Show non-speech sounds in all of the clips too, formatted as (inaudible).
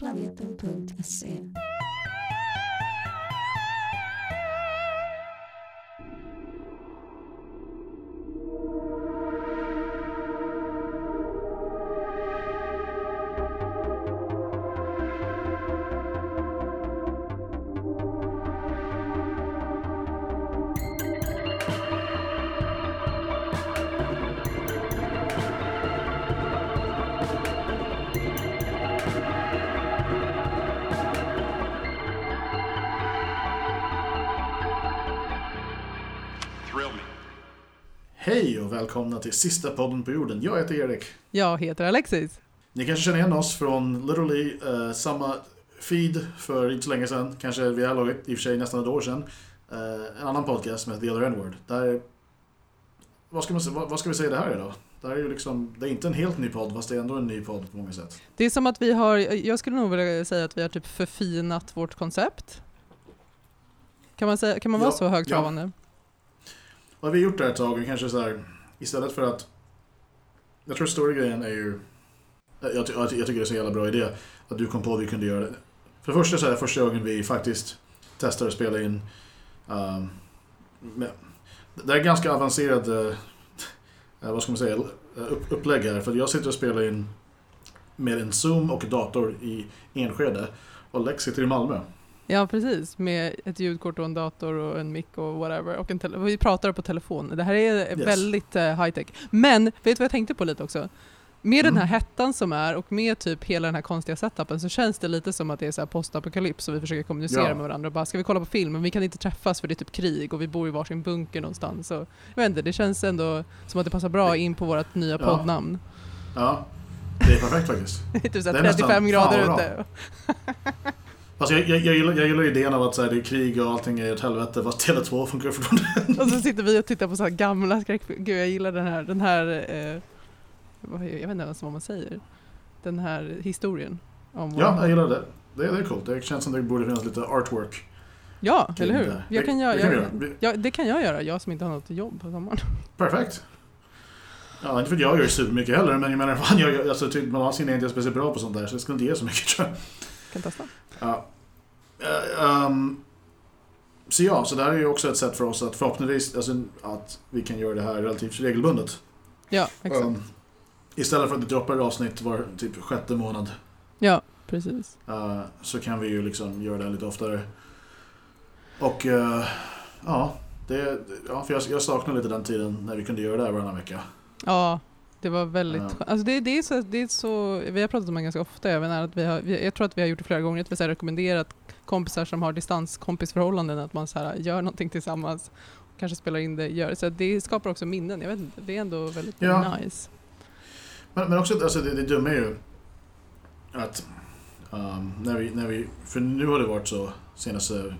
planeten.se. Thrill välkomna till sista podden på jorden. Jag heter Erik. Jag heter Alexis. Ni kanske känner igen oss från literally eh, samma feed för inte så länge sedan. Kanske vi har lagat i och för sig nästan ett år sedan. Eh, en annan podcast som heter The Other N-Word. Där, vad, ska man, vad, vad ska vi säga det här idag? Det här är ju liksom, det är inte en helt ny podd fast det är ändå en ny podd på många sätt. Det är som att vi har, jag skulle nog vilja säga att vi har typ förfinat vårt koncept. Kan man, säga, kan man vara Ja, så högtravande? Vad vi har gjort det här ett tag kanske så här, istället för att... Jag tror stora grejen är ju... Jag, ty- jag, ty- jag tycker det är så jävla bra idé att du kom på att vi kunde göra det. För det första så är det första gången vi faktiskt testar att spela in... Um, med, det är ganska avancerad... Uh, vad ska man säga? Eh, upp, upplägg här. För att jag sitter och spelar in med en Zoom och dator i Enskede. Och Lex sitter i Malmö. Ja, precis. Med ett ljudkort och en dator och en mick och whatever. Och en tele- vi pratar på telefon. Det här är Yes. väldigt uh, high tech. Men, vet du vad jag tänkte på lite också? Med den här Mm. hettan som är och med typ hela den här konstiga setupen så känns det lite som att det är så postapokalyps och vi försöker kommunicera Ja. med varandra och bara ska vi kolla på film men vi kan inte träffas för det är typ krig och vi bor i varsin bunker någonstans. Så, jag vet inte, det känns ändå som att det passar bra in på vårt nya Ja. poddnamn. Ja, det är perfekt faktiskt. Det (laughs) är typ Det är nästan- 35 grader fan, vad bra. ute. Fast jag, jag, jag, gillar, jag gillar idén av att så här, det är krig och allting är ett helvete fast Tele2 funkar fortfarande. (laughs) Och så sitter vi och tittar på så här gamla skräckfilmer. Gud jag gillar den här, den här eh, jag vet inte ens vad man säger. Den här historien. Om Ja, jag gillar det. Det, det är coolt. Det känns som det borde finnas lite artwork. ja eller hur? det. Jag kan göra, det kan jag, göra. Vi- ja, det kan jag göra, jag som inte har något jobb på sommaren. (laughs) Perfekt. Ja, inte för att jag gör supermycket heller, men jag menar (laughs) fan, jag, jag, alltså, typ, man har sin inte speciellt bra på sånt där, så det skulle inte ge så mycket tror jag. Kan testa. Ja. Ehm, så ja, så det här är ju också ett sätt för oss att förhoppningsvis, alltså, att vi kan göra det här relativt regelbundet. Ja, exakt. Um, istället för att vi droppar ett avsnitt var typ sjätte månad. Ja, precis. Eh, så kan vi ju liksom göra det här lite oftare. Och eh, ja, det, ja, för jag, jag saknar lite den tiden när vi kunde göra det här varannan vecka. Ja, det var väldigt Ja. Alltså det, det, är så, det är så, vi har pratat om det ganska ofta, även att vi har, jag tror att vi har gjort det flera gånger, att vi här rekommenderat kompisar som har distanskompisförhållanden att man så här, gör någonting tillsammans, kanske spelar in det, gör så det skapar också minnen, jag vet inte, det är ändå väldigt Ja. nice. Men, men också, alltså, det, det dumma är ju att um, när, vi, när vi, för nu har det varit så senaste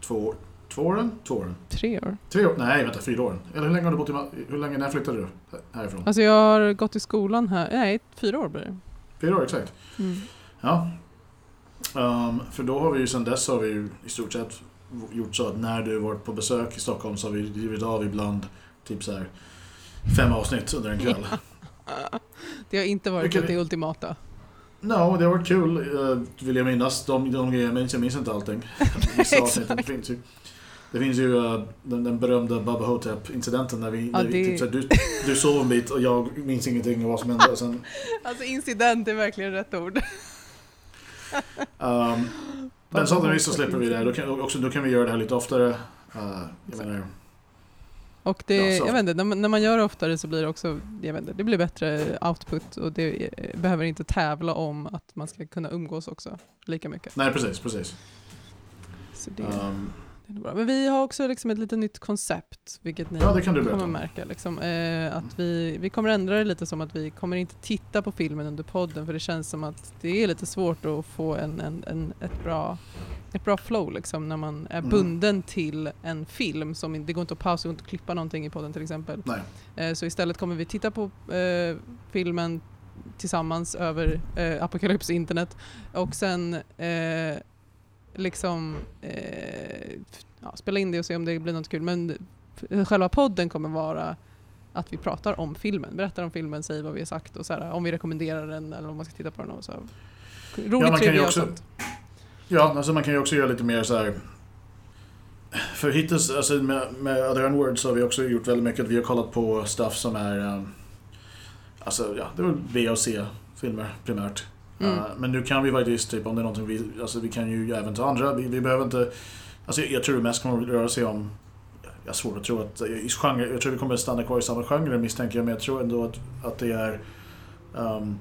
två, två åren? Två åren? Tre år. Tre år? Nej, vänta, fyra år. Eller hur länge har du bott i Hur länge, när flyttade du härifrån? Alltså jag har gått i skolan här, nej fyra år blir det. Fyra år, exakt. Mm. Ja. Um, för då har vi ju sen dess har vi ju i stort sett gjort så att när du varit på besök i Stockholm så har vi givit av ibland typ så här fem avsnitt under en kväll. Det har inte varit Vilket- det ultimata. No, det har varit kul eh, vill jag minnas. De, de grejerna minns jag minns inte allting. (laughs) Vissa avsnitt, det finns ju, det finns ju eh, den, den berömda Baba Hotep-incidenten när vi, Ja, när vi det- typ, så här, du, du sov en bit och jag minns ingenting av vad som hände. Och sen, (laughs) Alltså incident är verkligen rätt ord. um, (laughs) men förhoppningsvis så slipper vi det. här. Då kan, också, då kan vi göra det här lite oftare. Uh, jag menar, Och det, Ja, jag vet inte, när man, när man gör det oftare så blir det också, jag vet inte, det blir bättre output och det eh, behöver inte tävla om att man ska kunna umgås också lika mycket. nej, precis, precis. Så det, Um, det är bra. Men vi har också liksom ett lite nytt koncept, vilket ni ja, kommer om. märka. Liksom, eh, att vi, vi kommer ändra det lite som att vi kommer inte titta på filmen under podden för det känns som att det är lite svårt att få en, en, en, ett, bra, ett bra flow liksom, när man är Mm. bunden till en film. Som, det går inte att pausa, går inte klippa någonting i podden till exempel. Eh, så istället kommer vi titta på eh, filmen tillsammans över eh, Apocalypse internet och sen eh, liksom eh, ja, spela in det och se om det blir något kul. Men själva podden kommer vara att vi pratar om filmen, berättar om filmen, säger vad vi har sagt och så här, om vi rekommenderar den eller om man ska titta på den. Och så. rolig man kan ju också- sånt. Ja, alltså man kan ju också göra lite mer så här. För hittills, alltså med, med Other N-Words så har vi också gjort väldigt mycket. Vi har kollat på stuff som är... Um, alltså, ja, det är väl B och C-filmer primärt. Mm. Uh, men nu kan vi faktiskt, typ om det är någonting vi... Alltså vi kan ju även ta andra. Vi, vi behöver inte... Alltså jag, tror det mest kommer att röra sig om... Jag har svårt att tro att... I genre, jag tror vi kommer att stanna kvar i samma genre misstänker jag, men jag tror ändå att, att det är... Um,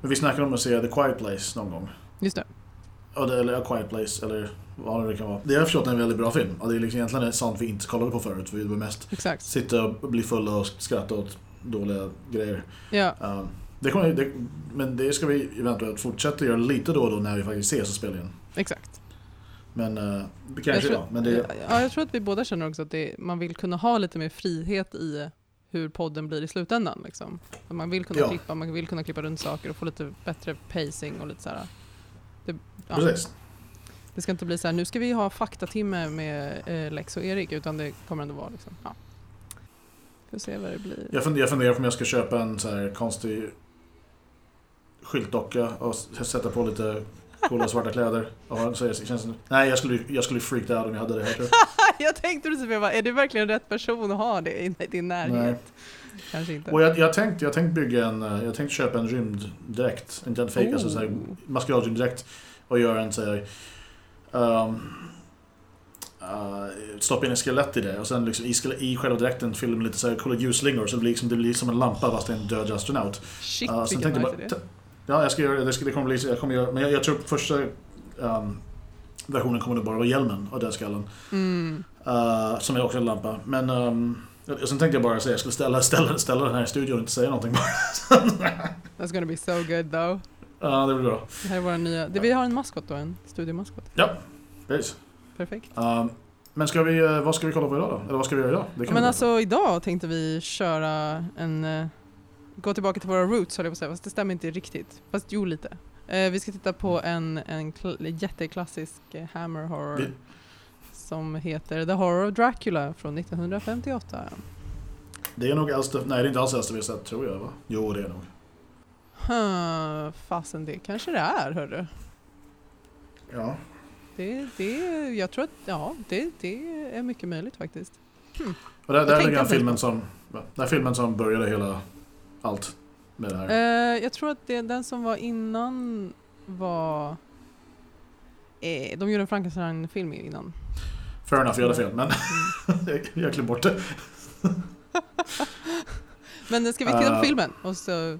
men vi snackade om att se The Quiet Place någon gång. Just det. Ja, det, eller A Quiet Place, eller vad det kan vara. Det jag förstått är en väldigt bra film. Och det är liksom egentligen sånt vi inte kollade på förut. Vi var mest Exakt. sitta och bli fulla och skratta åt dåliga grejer. Ja, Um, det kommer, det, men det ska vi eventuellt fortsätta göra lite då och då när vi faktiskt ses och spelar in. exakt. Men Jag kanske, tror, ja. Men det, ja, jag tror att vi båda känner också att det, man vill kunna ha lite mer frihet i hur podden blir i slutändan. Liksom. Man vill kunna Ja. klippa, man vill kunna klippa runt saker och få lite bättre pacing och lite så här. Det, ja, Precis. det ska inte bli så här, nu ska vi ha faktatimme med eh, Lex och Erik, utan det kommer ändå vara liksom, ja. Får se vad det blir. Jag funderar, jag funderar på om jag ska köpa en så här konstig skyltdocka och sätta på lite coola svarta kläder. Och ha- så det känns, nej, jag skulle, jag skulle freaked out om jag hade det här. tror jag. (laughs) jag tänkte precis, jag bara, är du verkligen rätt person att ha det i din närhet? Nej. Kanske inte. Och jag, jag tänkte jag tänkt bygga en, eh, jag tänkte köpa en rymddräkt. Inte en fake, alltså så här, Oh. maskeradrymddräkt. Och göra en så här, ehm, eh, stoppa in en skelett i det och sen liksom i, i själva dräkten fylla med lite så här coola ljusslingor så det blir, liksom, det blir som en lampa fast det är en död astronaut. Shit Ja, sen tänkte jag bara, Ja, jag ska göra det. Det, ska, det kommer bli, jag kommer göra, men jag, jag tror första ehm, versionen kommer nog bara vara hjälmen och dödskallen. Mm. Uh, som är också en lampa. Men um, sen tänkte jag bara säga jag skulle ställa, ställa, ställa den här i studion och inte säga någonting bara. (laughs) That's gonna be so good though. Ja, det blir bra. Det här är vår nya, det, vi har en maskot då, en studiomaskot. Precis. Perfekt. Um, men ska vi, eh, vad ska vi kolla på idag då? Eller vad ska vi göra idag? Det Men alltså idag tänkte vi köra en, eh, gå tillbaka till våra roots höll jag på att säga, fast det stämmer inte riktigt. Fast jo lite. Eh, vi ska titta på en, en kl- jätteklassisk eh, Hammer Horror Vi- som heter The Horror of Dracula från 1958. det är nog äldsta, nej det är inte alls äldsta vi har sett tror jag va? Jo det är nog. Huh, fasen det kanske det är hörru. Ja. Det, det, jag tror att, ja, det, det är mycket möjligt faktiskt. Och det, det är den filmen som, den filmen som började hela allt med det här. Eh, jag tror att det, den som var innan var... Eh, de gjorde en Frankenstein-film innan. Fair enough, jag hade fel men Mm. (laughs) jag klev bort det. (laughs) Men ska vi titta på filmen och så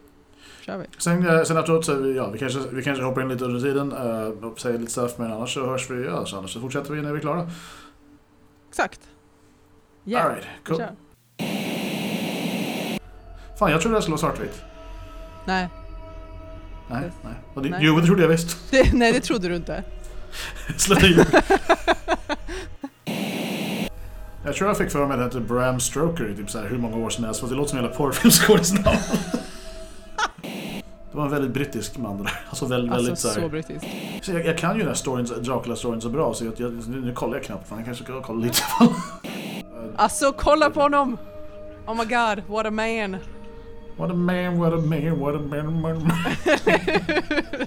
kör vi. Sen, eh, sen efteråt så, ja, vi kanske, vi kanske hoppar in lite under tiden uh, och säger lite stuff men annars så hörs vi, ja, så annars så fortsätter vi när vi är klara. Exakt. Ja, Alright, vi cool. Fan jag trodde det skulle vara svartvitt. Nej, Nej, nej. Och det, Nej. Jo det trodde jag visst. det, nej, det trodde du inte. (laughs) Sluta ljuga. (laughs) Jag tror jag fick för mig att det hette Bram Stoker i typ så här hur många år som helst, fast det låter som en jävla porrfilmsskådisnamn. (laughs) Det var en väldigt brittisk man det där. Alltså väldigt, väldigt Alltså så så här. brittiskt. Så jag, jag kan ju den här storyn, Dracula-storyn så bra så jag, jag, nu, nu kollar jag knappt. Fan, jag kanske ska kolla lite. Alltså kolla på honom! Oh my god, what a man! What a man, what a man, what a man, what a man. (laughs)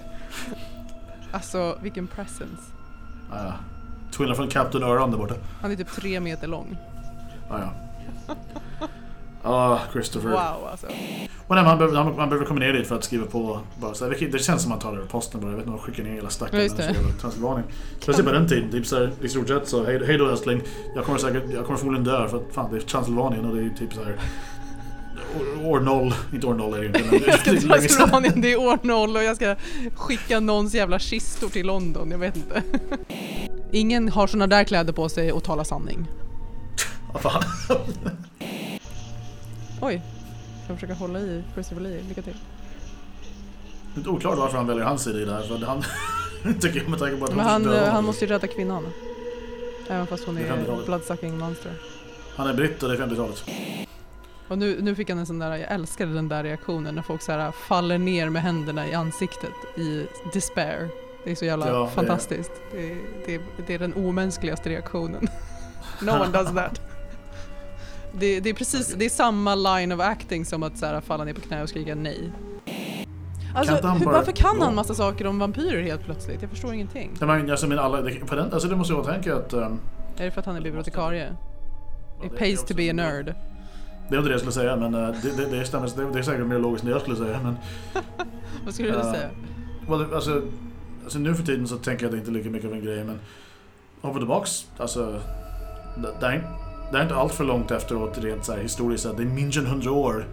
Alltså vilken presence. Ja. Till skillnad från Captain Öron där borta. Han är typ tre meter lång. Ah, ja. Ah, Christopher. Wow alltså. Och nej, man, behöver, man, man behöver komma ner dit för att skriva på. Bara, så här, det känns som att man tar över posten bara. Jag vet inte de skickar ner hela Ja, stackaren. just det. Transylvanien. Speciellt på den tiden. Typ så här, i stort sett så, hej, hej då älskling. Jag kommer säkert, jag kommer förmodligen dö för att fan det är Transylvanien och det är typ så här. År, noll, inte år noll är det inte. Men (laughs) Jag ska till det är år noll och jag ska skicka någons jävla kistor till London, jag vet inte. (laughs) Ingen har såna där kläder på sig och talar sanning. (laughs) Vad fan. Oj, jag försöka hålla i Christopher Lee, lycka till. Det är inte oklart varför han väljer hans sida i det här. För han tycker jag med tanke på att Men han, han måste ju rädda kvinnan. Även fast hon är bloodsucking monster. Han är britt och det är 50-talet. Och nu, nu fick han en sån där, jag älskade den där reaktionen när folk så här faller ner med händerna i ansiktet i despair. Det är så jävla Ja, det är- fantastiskt. Det, är- det, är- det är den omänskligaste reaktionen. no one does that. Det, det är precis, det är samma line of acting som att så här, falla ner på knä och skrika nej. Alltså, han hur, bara varför kan han massa saker om vampyrer helt plötsligt? Jag förstår ingenting. Nej, men, alltså, men alla, det, på den, alltså, det måste jag tänka att... ehm, Är det för att han är bibliotekarie? ja, It det- pays det to be a nerd. Det är inte det jag skulle säga, men eh, det, det, det, stämmer, det, det är säkert mer logiskt än det jag skulle säga. Men, (laughs) Vad skulle du Ja. säga? well, alltså, alltså, nu för tiden så tänker jag att det inte är lika mycket av en grej, men hoppa tillbaks, alltså... Det, är, inte- det är inte allt för långt efteråt rent så här, historiskt sett. Det är mindre än hundra år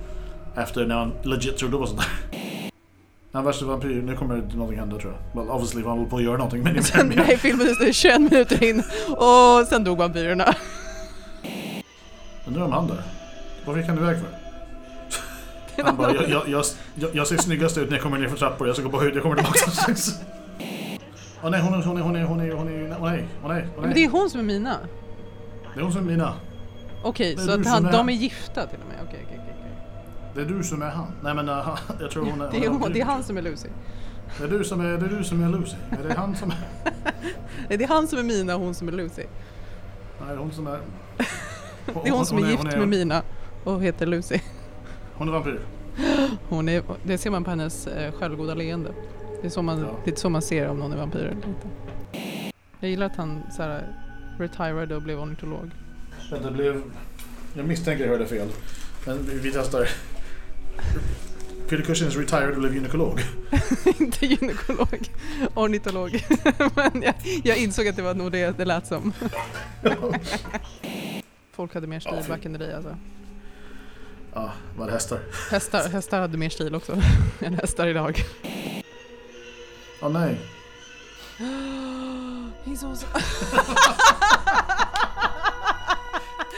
efter när man legit trodde på sånt där. (laughs) Den värsta vampyr, nu kommer någonting hända tror jag. Well, obviously han håller på att göra någonting, men (laughs) Sen, nej, filmen är 21 minuter in och sen dog vampyrerna. Undrar om han där. Vad gick han iväg för? (laughs) Han bara, jag, jag, jag, jag, ser snyggast ut när jag kommer ner för trappor, jag ska gå på höjd, jag kommer tillbaka. (laughs) Åh nej, hon är, hon är, hon är, hon är, hon är, åh nej, åh nej, Men det är hon som är Mina. Det är hon som är Mina. Okej, är så att han, är- de är gifta till och med. Okej, okej, okej. Det är du som är han. Nej men uh, (laughs) jag tror hon är... Det är, hon hon, det är han som är Lucy. Det är du som är, det är du som är Lucy. Är det han som är... Nej, det är han som är Mina och hon som är Lucy. Nej, det är hon som är... Det är hon som är gift med Mina och heter Lucy. Hon är vampyr. Hon är, det ser man på hennes eh, självgoda leende. Det är, så man, Ja. det är så man ser om någon är vampyr eller inte. Jag gillar att han så här, retirade och blev ornitolog. Det blev... Jag misstänker jag hörde fel. Men vi, testar. Peter Cushing is retired och blev gynekolog. (laughs) inte gynekolog, ornitolog. (laughs) Men jag, jag insåg att det var nog det det lät som. (laughs) Folk hade mer stil back in the day alltså. Ja, var det hästar? Hästar, hästar hade mer stil också (laughs) än hästar idag. Åh nej. (gasps) He's also... (laughs)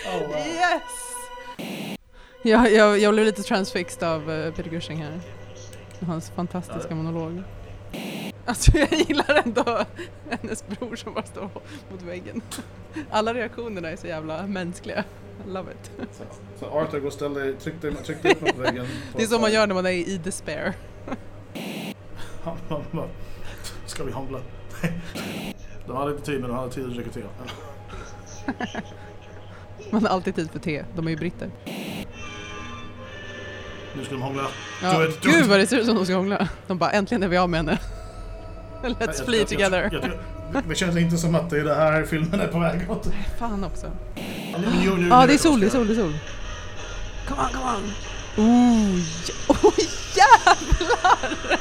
Oh, wow. Yes! Jag, jag, jag blev lite transfixed av uh, Peter Cushing här. Hans fantastiska monolog. Alltså jag gillar ändå hennes bror som bara står mot väggen. Alla reaktionerna är så jävla mänskliga. I love it. Så, så Arthur, gå och ställ dig, tryck dig, tryck dig upp mot väggen. Det är så man gör när man är i despair. Ska vi hångla? De hade inte tid men de hade tid att dricka te. Man har alltid tid för te, de är ju britter. Nu ska de hångla. Ja, do gud vad det ser ut som de ska hångla. De bara äntligen är vi av med henne. (laughs) Let's flee together. Jag, jag, det- det känns inte som att det är det här filmen är på väg åt. Fan också. Nu- Ja, nu det är sol, det är sol, det är sol. Come on, come on. Oh, oh (laughs) jävlar!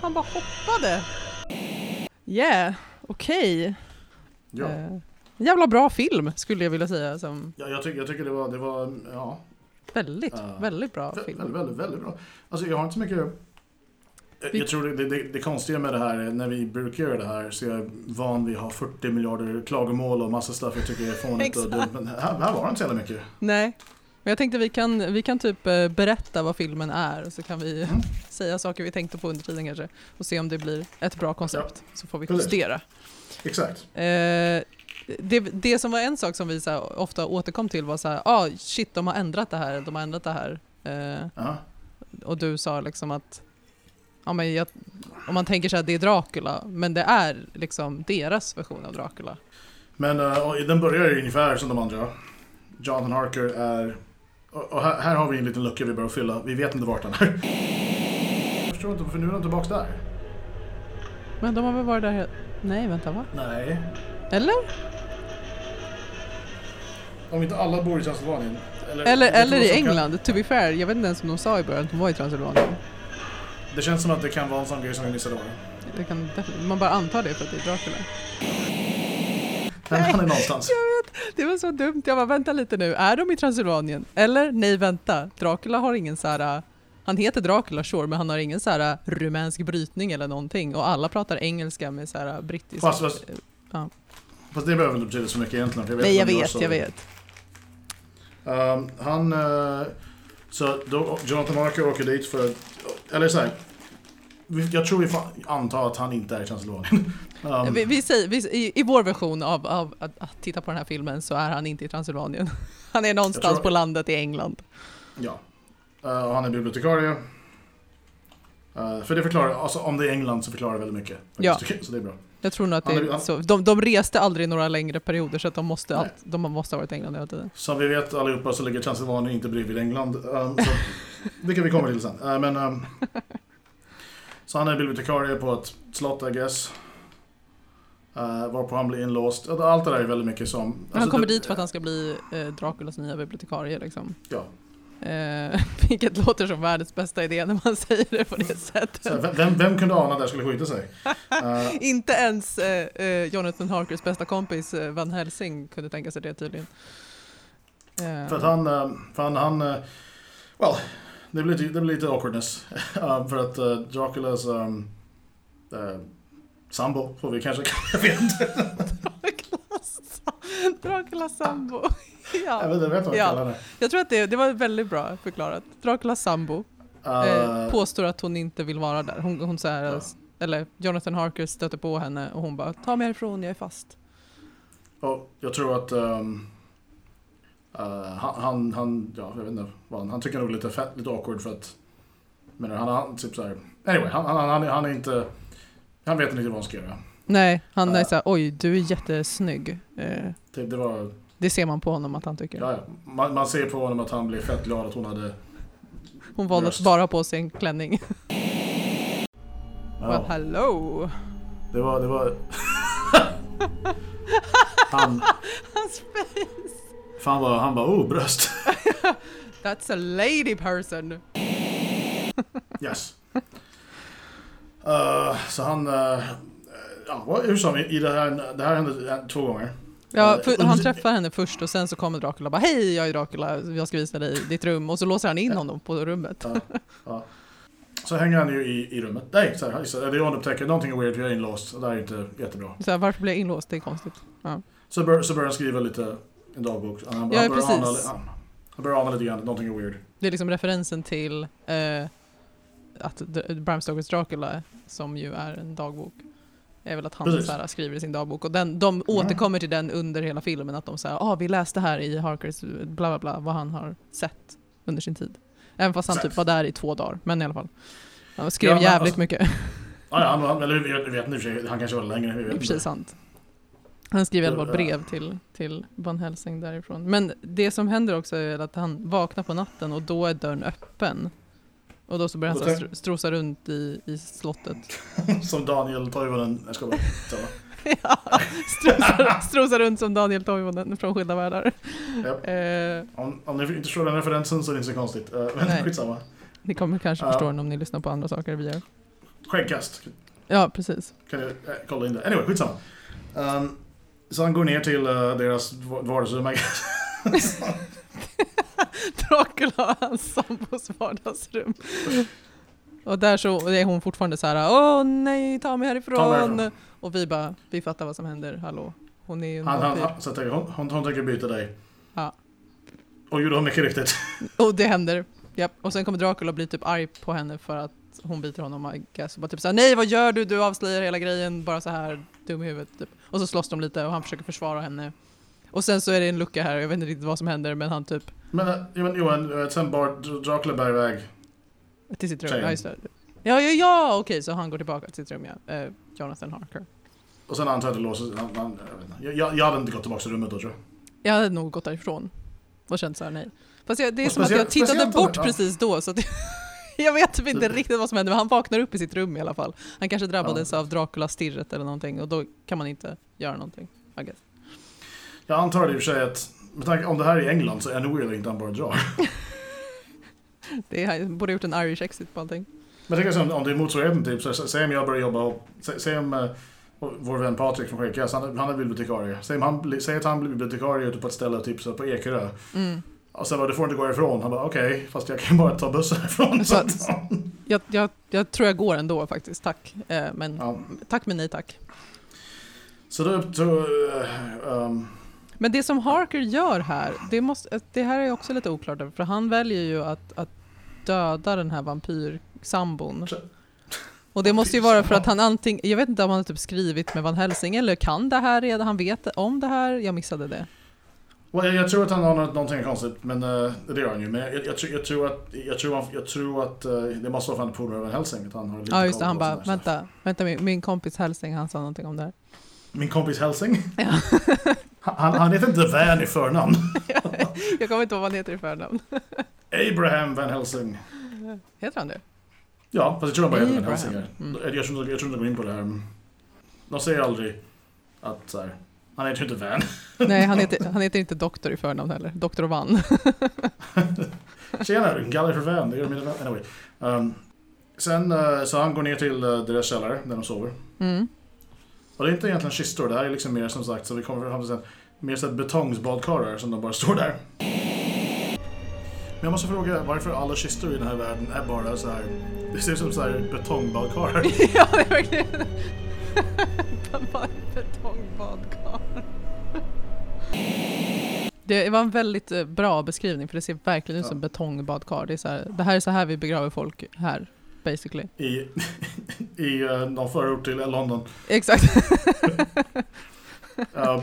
Han bara hoppade. Yeah, okej. Ja. Eh, jävla bra film skulle jag vilja säga. Som Ja, jag, tycker, jag tycker det var, det var ja, väldigt, Ja. väldigt bra film. väldigt, väldigt, väldigt bra. Alltså jag har inte så mycket... Jag, tror det, det, det, konstiga med det här, är när vi brukar göra det här, så är jag van vid att ha 40 miljarder klagomål och massa stuff jag tycker är fånigt och (laughs) dumt. Men här, här var det inte så jävla mycket. Nej, men jag tänkte vi kan, vi kan typ eh, berätta vad filmen är och så kan vi Mm. säga saker vi tänkte på under tiden kanske och se om det blir ett bra koncept. Så får vi justera. Exakt. Eh, det, det som var en sak som vi så här, ofta återkom till var så här, ah, shit de har ändrat det här, de har ändrat det här. Eh, och du sa liksom att, ja, men jag, om man tänker sig att det är Dracula, men det är liksom deras version av Dracula. Men uh, den börjar ju ungefär som de andra. Jonathan Harker är... Och, och här, här har vi en liten lucka vi bör fylla. Vi vet inte vart han är. Jag förstår inte, för nu är han tillbaks där. Men de har väl varit där Nej, vänta va? Nej. Eller? Om inte alla bor i Transylvanien. Eller, vet eller vad i som kan- England, to be fair. Jag vet inte ens om de sa i början att de var i Transylvanien. Det känns som att det kan vara en sån grej som vi missade. Det kan, man bara antar det för att det är Dracula. Men han är någonstans. Det var så dumt. Jag bara, vänta lite nu. Är de i Transylvanien? Eller, nej vänta. Dracula har ingen så här... äh, Han heter Dracula, sure, men han har ingen så här äh, rumänsk brytning eller någonting. Och alla pratar engelska med så här äh, brittisk... Fast, fast, Ja. fast det behöver inte betyda så mycket egentligen. för Nej, jag vet, så. jag vet. Um, han... eh, så då, Jonathan Harker åker dit för... Eller så här. vi- Jag tror vi får anta att han inte är i Transylvanien. Um, (laughs) Vi, vi säger, vi, i, I vår version av, av att, att titta på den här filmen så är han inte i Transylvanien. (laughs) Han är någonstans tror- på landet i England. Ja. Eh, och han är bibliotekarie. Eh, för det förklarar, alltså om det är England så förklarar det väldigt mycket. Ja. faktiskt. Så det är bra. Jag tror nog att det Han är- han- så. De, de reste aldrig några längre perioder så att de måste, allt, de måste ha varit i England hela tiden. Som vi vet allihopa så ligger Transylvanien inte bredvid England. Um, så, vilket vi kommer till sen. Eh, men, ehm, så han är bibliotekarie på ett slott, I guess. Uh, varpå han blir inlåst. Allt det där är väldigt mycket som... han alltså, kommer det- dit för att han ska bli eh, Draculas nya bibliotekarie liksom. Ja. Eh, (laughs) vilket låter som världens bästa idé när man säger det på det sättet. Så, vem, vem kunde ana att det skulle skita sig? (laughs) Eh, Inte ens eh, eh, Jonathan Harkers bästa kompis eh, Van Helsing kunde tänka sig det tydligen. Eh, För att han, för han, han well, det blir lite, det blir lite awkwardness. (laughs) För att uh, Draculas um, eh, sambo, får vi kanske jag vet inte. Draculas, Draculas sambo. (laughs) Jag ja. vet jag vet vad jag Ja. kallar det. Jag tror att det, det var väldigt bra förklarat. Draculas sambo eh, påstår att hon inte vill vara där. Hon, hon så här, Ja. eller Jonathan Harker stöter på henne och hon bara ta mig härifrån, jag är fast. och jag tror att ehm, eh, han, han, ja, jag vet inte vad han, han tycker nog lite fett, lite awkward för att, men han, han typ såhär, anyway, han, han, han, han är inte, han vet inte vad han ska göra. Nej, han är Eh. såhär oj du är jättesnygg. Eh, Det, det var, det ser man på honom att han tycker. ja. Man, man ser på honom att han blir fett glad att hon hade, Hon valde att bara ha på sig en klänning. ja. Well, hello! Det var, det var... (laughs) han, Hans face! fan var, han var oh bröst. (laughs) That's a lady person! Yes. Uh, så han, uh, ja, vad- hur som, i det här, det här hände två gånger. Ja, för, han träffar henne först och sen så kommer Dracula och bara Hej, jag är Dracula, jag ska visa dig ditt rum. Och så låser han in Ja. honom på rummet. Ja, (laughs) ja. Så hänger han ju i, i rummet. Nej, så här, det, det är upptäcker någonting är weird, jag är inlåst. Det där är inte jättebra. Så här, varför blir jag inlåst? Det är konstigt. Så, bör, så börjar han skriva lite en dagbok. Han, han Ja, börjar precis. Ana, han, han börjar ana lite grann, någonting är weird. Det är liksom referensen till eh, att Bram Stokers Dracula, som ju är en dagbok, är väl att han Precis. så här, skriver i sin dagbok. Och den, de återkommer till den under hela filmen, att de säger ah, vi läste här i Harkers bla bla bla, vad han har sett under sin tid. Även fast han Exakt. typ var där i två dagar, men i alla fall. Han skrev Ja, men jävligt alltså- mycket. Ja, han, han, eller vi vet, sig, han kanske var längre. Vi vet är inte. precis sant. Han skriver i alla fall brev till, till Van Helsing därifrån. Men det som händer också är att han vaknar på natten och då är dörren öppen. Och då så börjar han stro- strosa runt i, i slottet. (laughs) Som Daniel Toivonen, jag ska bara (laughs) ja, strosar, strosar runt som Daniel Toivonen från Skilda Världar. Japp. Eh, Om, om ni inte förstår den referensen så är det inte så konstigt. Eh, men Nej. skitsamma. ni kommer kanske förstå den om ni lyssnar på andra saker vi gör. Skäggkast. Ja, precis. Kan ni eh, kolla in det? Anyway, skitsamma. Um, så han går ner till uh, deras vardagsrum. (laughs) (laughs) Dracula och hans sambos vardagsrum. Och där så är hon fortfarande så här, åh nej, ta mig härifrån. Ta mig härifrån. Och vi bara, vi fattar vad som händer, hallå. Hon är ju en han, han, han, så tänker, hon, hon, hon tänker byta dig. Ja. Och gjorde hon mycket riktigt. (laughs) Och det händer. Japp. Och sen kommer Dracula bli typ arg på henne för att hon biter honom, I guess. Och bara typ såhär, nej vad gör du? Du avslöjar hela grejen, bara så här dum i huvudet. Typ. Och så slåss de lite och han försöker försvara henne. Och sen så är det en lucka här, jag vet inte riktigt vad som händer, men han typ Men, men, jo, men, eh, sen bar Dracula bär iväg. till sitt rum. Ja, just det. Ja, ja, ja, okej, så han går tillbaka till sitt rum, ja. Eh, Jonathan Harker. Och sen antar jag att det låser. Han, han, jag, jag, jag, jag hade inte gått tillbaka till rummet då tror jag. Jag hade nog gått därifrån och känt såhär nej. Fast jag, det är Och som att jag tittade bort ja. precis då så att (laughs) jag vet typ inte riktigt vad som hände men han vaknar upp i sitt rum i alla fall. Han kanske drabbades av Dracula-stirret eller någonting och då kan man inte göra någonting. I guess. Jag antar i och för sig att med tanke, om det här är England så är att inte han bara drar. (laughs) Det är, borde gjort en Irish exit på allting. Men så om, om det är motsvarigheten typ, så, säg om jag börjar jobba och, sä, säg om eh, vår vän Patrik från Skäggkast, han, han är bibliotekarie. Säg, om han, bli- säg att han blir bibliotekarie ute på ett ställe typ så på Ekerö. Mm. Och sen bara, du får inte gå ifrån. Han bara, okej, fast jag kan bara ta bussen ifrån. Så Så (laughs) Jag, jag, jag tror jag går ändå faktiskt, tack. Eh, men ja. tack men nej tack. Så då, så, um, Men det som Harker gör här, det, måste, det här är också lite oklart för han väljer ju att, att döda den här vampyrsambon. Och det måste ju vara för att han antingen, jag vet inte om han har typ skrivit med Van Helsing eller kan det här redan, han vet om det här, jag missade det. well, jag, tror att han har någonting konstigt, men eh, det gör han ju. Men jag, jag, tror- jag tror att, jag tror, han- jag tror att eh, det måste vara för att han är polare med Helsing. Att han har lite Ja just det, han bara, vänta, vänta min, min kompis Helsing han sa någonting om det här. Min kompis Helsing? Ja. (laughs) Han, han heter inte Vän i förnamn. (laughs) jag kommer inte ihåg vad han heter i förnamn. Abraham Van Helsing. Heter han det? Ja, fast jag tror han bara heter Van. Helsing. Mm. Jag, jag, tror jag tror inte de går in på det här. De säger aldrig att så här, han heter inte Van. Nej, han heter, (laughs) han heter inte doktor i förnamn heller. Doktor Van. (laughs) Tjena, dig för Van. Det gör mina vänner. Anyway. Um, sen uh, så han går ner till uh, deras källare där de sover. Mm. Och det är inte egentligen kistor, det här är liksom mer som sagt, så vi kommer fram till sen, mer så här betongsbadkarar som de bara står där. Men jag måste fråga varför alla kistor i den här världen är bara så här. Det ser ut som så här betongbadkarar. (laughs) ja, det är verkligen... (laughs) Bara betongbadkar. Det var en väldigt eh, bra beskrivning för det ser verkligen ut som Ja. betongbadkar. Det, är så här, det här är så här vi begraver folk här, basically. I, (laughs) i uh, någon förort till London. Exakt. Uh,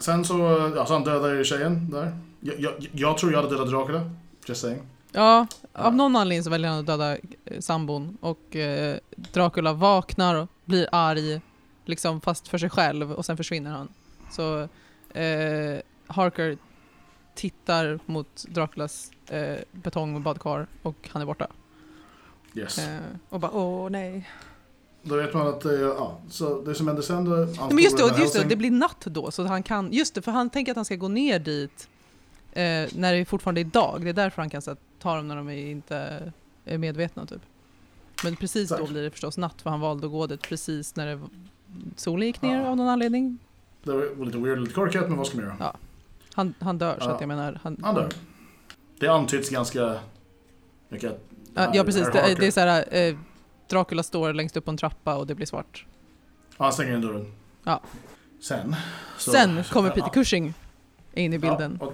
sen så, ja, så han dödar ju tjejen där. Jag, jag, jag tror jag hade dödat Dracula. Just saying. Ja, av någon anledning så väljer han att döda eh, sambon och eh, Dracula vaknar och blir arg, liksom fast för sig själv och sen försvinner han. Så eh, Harker tittar mot Draculas eh, betongbadkar och han är borta. Yes. Eh, och bara åh nej. Då vet man att, eh, ja, så det som händer sen då. Nej, men just det, just det, det blir natt då så han kan, just det, för han tänker att han ska gå ner dit eh, när det fortfarande är dag. Det är därför han kan så, ta dem när de är inte är medvetna typ. Men precis då Exakt. blir det förstås natt för han valde att gå dit precis när det, solen gick ner Ja. av någon anledning. Det var lite weird, lite korkat, men vad ska man göra? Ja. Han, han dör så Ja. att jag menar... Han, Han dör. Det antyds ganska mycket. Ja, ja precis, det, det är så här, eh, Dracula står längst upp på en trappa och det blir svart. Han stänger in dörren. Ja. Sen. så- Sen kommer ja, Peter Cushing in i bilden. Ja, och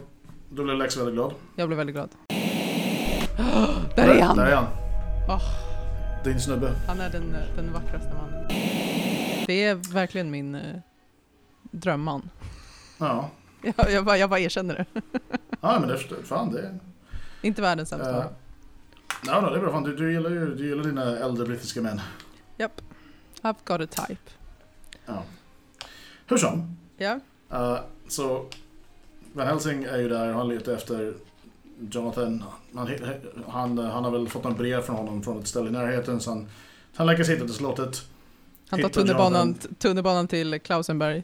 då blev Lex väldigt glad. Jag blev väldigt glad. (gasps) Där är han! Där är han. Åh. Din snubbe. Han är den, den vackraste mannen. Det är verkligen min eh, drömman. Ja. (laughs) Jag, jag, bara, jag bara erkänner det. Ja, men det förstår Fan, det är... Inte världens sämsta Uh, man. no, det är bra. Fan, du, du, gillar ju du gillar dina äldre brittiska män. Japp. I've got a type. Ja. Hur som. Ja. Uh, så Van Helsing är ju där och han letar efter Jonathan. Han, han, han har väl fått en brev från honom från ett ställe i närheten så han, han lyckas hitta till slottet. Han tar tunnelbanan, tunnelbanan till Klausenberg,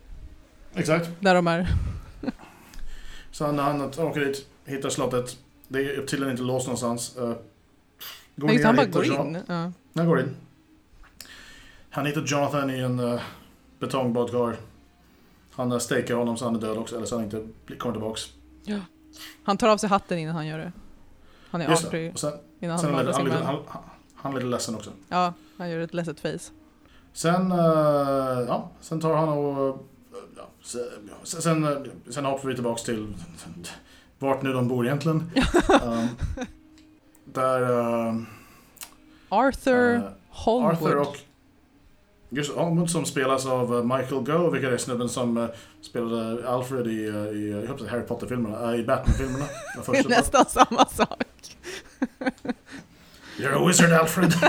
Exakt. där de är. Så han, han åker dit, hittar slottet. Det är tydligen inte låst någonstans. Uh, går Ja, det, han bara går in. Ja. Han går in. Han hittar Jonathan i en uh, betongbadkar. Han uh, stekar honom så han är död också, eller så han inte blir- kommer tillbaks. Han tar av sig hatten innan han gör det. Han är Just det. artig Och sen, innan sen han han, han, han, han är lite ledsen också. Ja, han gör ett ledset face. Sen, uh, ja, sen tar han och... uh, Ja, se- ja, sen, sen, sen hoppar vi tillbaks till vart nu de bor egentligen. (laughs) um, där... Uh, Arthur uh, Holmwood. Arthur och... Just Holmwood som spelas av uh, Michael Goh, vilket är snubben som uh, spelade Alfred i, uh, i uh, jag Harry Potter-filmerna, uh, i Batman-filmerna. (laughs) Det är nästan samma sak. (laughs) You're a wizard Alfred! (laughs)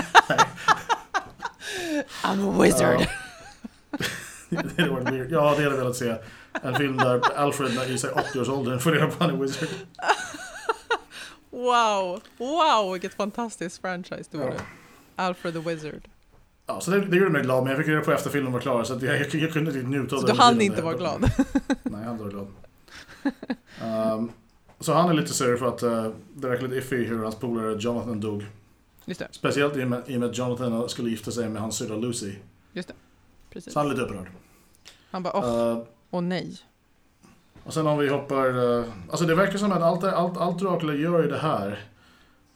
I'm a wizard. Ja. det varit weird. Ja, det hade jag velat se. En film där Alfred när i sig 80-årsåldern får reda på han är wizard. Wow, wow vilket fantastiskt franchise du Ja. gjorde. Alfred the Wizard. Ja, så det, det gjorde mig glad, men jag fick reda på efter filmen var klar så jag, jag, jag kunde inte njuta av Så den du (laughs) hann inte vara glad? Nej, han var glad. Um, så han är lite sur för att uh, det verkar lite iffy hur hans polare Jonathan dog. Just det, Speciellt i och med, i och med att Jonathan skulle gifta sig med hans syrra Lucy. precis. Så han är lite upprörd. Han bara åh, Uh, åh nej och sen om vi hoppar... Eh, alltså det verkar som att allt, allt, allt Dracula gör i det här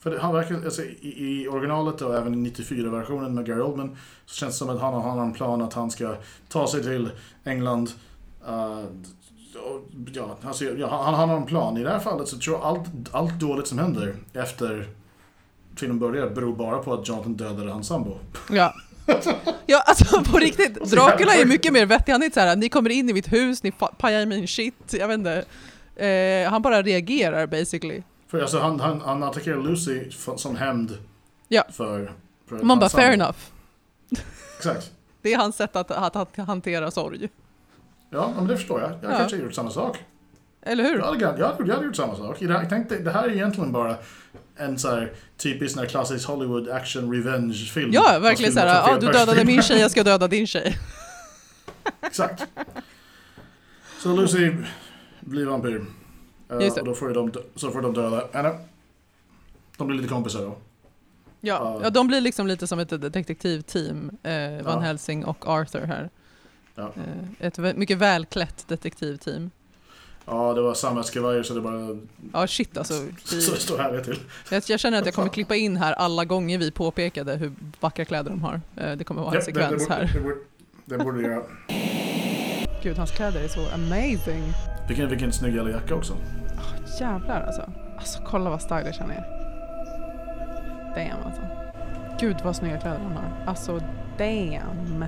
för det, han verkar, alltså, i, i originalet och även i 94-versionen med Gary Oldman så känns det som att han har, han har en plan att han ska ta sig till England. Uh, ja, alltså, ja, han, han har en plan. I det här fallet så tror jag allt, allt dåligt som händer efter filmen börjar beror bara på att Jonathan dödade hans sambo. Ja. Ja, alltså på riktigt. Så (laughs) Dracula är mycket mer vettig. Han är inte såhär, ni kommer in i mitt hus, ni pajar min shit. Jag vet inte. Eh, han bara reagerar basically. För alltså, han, han, han attackerar Lucy som hämnd Ja. för, för Man bara fair enough. Exakt. Det är hans sätt att, att, att hantera sorg. Ja, men det förstår jag. Jag Ja. kanske gjort samma sak. Eller hur? Jag hade, jag, hade, jag hade gjort samma sak. Jag tänkte, det här är egentligen bara en så här typisk sån här klassisk Hollywood action revenge-film. Ja, verkligen såhär, ja av du dödade min tjej, jag ska döda din tjej. (laughs) Exakt. Så Lucy blir vampyr. Det. och då får de, så får de döda henne. De blir lite kompisar då. Ja, Ja. ja, de blir liksom lite som ett detektivteam, eh, Van Ja. Helsing och Arthur här. Ja. Eh, ett mycket välklätt detektivteam. Ja, det var sammetskavajer så det bara Ja shit alltså. Vi, så står här till. jag, jag känner att jag kommer klippa in här alla gånger vi påpekade hur vackra kläder de har. Eh, det kommer vara en Ja, det, det, sekvens borde, här. det, borde, det borde göra. Gud, hans kläder är så amazing. Vilken, vilken snygg jävla jacka också. Jävlar alltså. Alltså kolla vad stylish han är. Damn alltså. Gud vad snygga kläder han har. Alltså damn.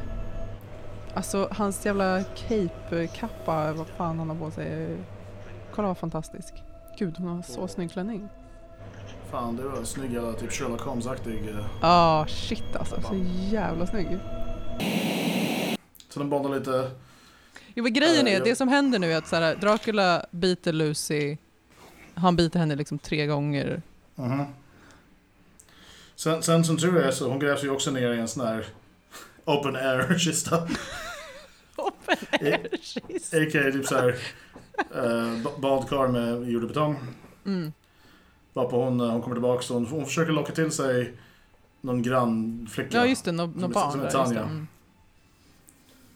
Alltså hans jävla cape-kappa, vad fan han har på sig. Kolla vad fantastisk. Gud hon har så snygg klänning. Fan, det var snygg jävla typ Sherlock Holmes-aktig. eh. Ah shit alltså, så jävla snygg. Så de bondar lite. Jo men grejen Eh, är, jag- det som händer nu är att så här, Dracula biter Lucy, han biter henne liksom tre gånger. Mhm. Sen, sen som tur är så hon grävs ju också ner i en sån här open air (laughs) kista. Open (laughs) air kiss. A.k.a. typ såhär uh, badkar med gjord betong. Mm. Varpå hon, eh, hon kommer tillbaka så hon, hon försöker locka till sig någon grannflicka. Ja just det, no är- barn som är det. Tanja. Mm.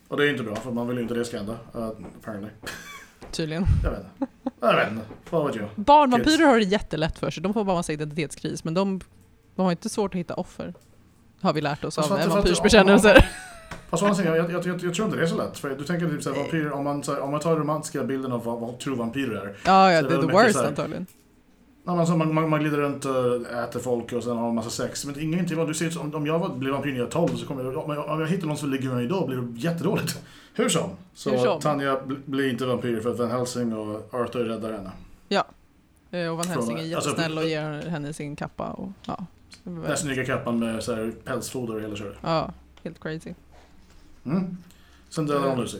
Och det är inte bra för man vill ju inte det ska hända. Uh, apparently. Tydligen. Jag vet inte. Jag vet inte. Vad vet jag. Barnvampyrer har det jättelätt för sig. De får bara massa identitetskris, men de, de har inte svårt att hitta offer. Har vi lärt oss av att- vampyrsbekännelser. (laughs) Fast å andra sidan, jag, jag, jag, jag tror inte det är så lätt. För du tänker typ såhär, vampyrer, om man, så här, om man tar den romantiska bilden av vad, vad true vampyrer är. Ja, ja, det är the worst så här- antagligen. Ja, men så man, man, man glider runt och äter folk och sen har en massa sex. Men ingenting du ser, om, om jag blev vampyr när jag var 12 så kommer jag, om jag, om jag hittar någon som ligger med mig då blir det jättedåligt. (laughs) Hur som. Så Hur som. Tanja bl- blir inte vampyr för att Van Helsing och Arthur räddar henne. Eh, Och Van Helsing är alltså- jättesnäll och ger henne sin kappa. Och, ja. Den snygga kappan med så här, pälsfoder och hela köret. ja, helt crazy. Mm. Sen dödar de Lucy.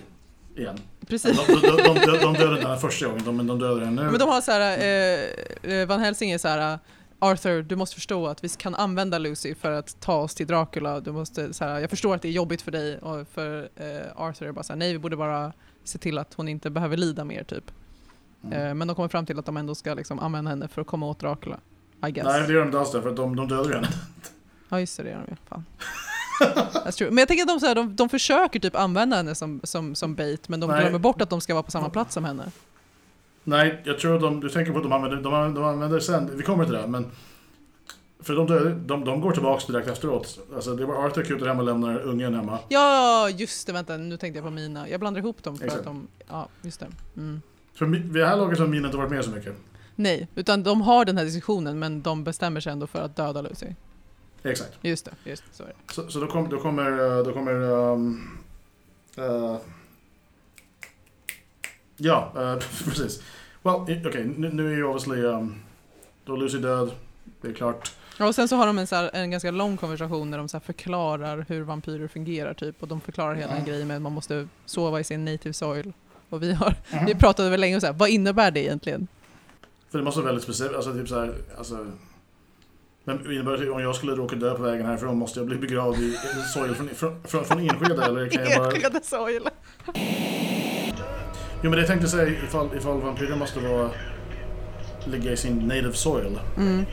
Igen. Precis. de, de, de, de, de dödade den här första gången, men de dödar den nu. Men de har så här, eh, eh, Van Helsing är så här, Arthur, du måste förstå att vi kan använda Lucy för att ta oss till Dracula. Du måste, så här, jag förstår att det är jobbigt för dig och för eh, Arthur är bara så här, nej vi borde bara se till att hon inte behöver lida mer typ. Mm. Eh, men de kommer fram till att de ändå ska liksom använda henne för att komma åt Dracula. I guess. Nej, det gör de inte alls det, för att de, de dödar ju henne. (laughs) Ja just det, det gör de ju. Fan. That's true. Men jag tänker att de, så här, de, de försöker typ använda henne som, som, som bait men de Nej. glömmer bort att de ska vara på samma plats som henne. Nej, jag tror att de, du tänker på att de använder, de, använder- de använder sen, vi kommer till det, men för de, dödar, de, de går tillbaks direkt efteråt. Alltså det var Arthur kutar hem och lämnar ungen hemma. Ja, just det, vänta, nu tänkte jag på mina. Jag blandar ihop dem för Exakt. att de, ja just det. Mm. För vid det här laget har min inte varit med så mycket. Nej, utan de har den här diskussionen men de bestämmer sig ändå för att döda Lucy. Exakt. Just det, just det, så är det. Så, så då, kom, då kommer, eh, då kommer um, eh, ja, eh, (laughs) precis. Well, okej, nu, nu är ju obviously, um, då är Lucy död, det är klart. Ja, Och sen så har de en, så här, en ganska lång konversation där de så förklarar hur vampyrer fungerar typ och de förklarar hela Mm. grej med att man måste sova i sin native soil. Och vi, har, Mhm. vi pratade väl länge om så här, vad innebär det egentligen? För det måste vara väldigt specifikt, alltså typ såhär, alltså men innebär det att om jag skulle råka dö på vägen härifrån måste jag bli begravd i soil från, från, från, från Enskede eller kan jag bara... Enskede soil. Jo men det jag tänkte säga ifall, ifall vampyrer måste vara ligga i sin native soil. Mm.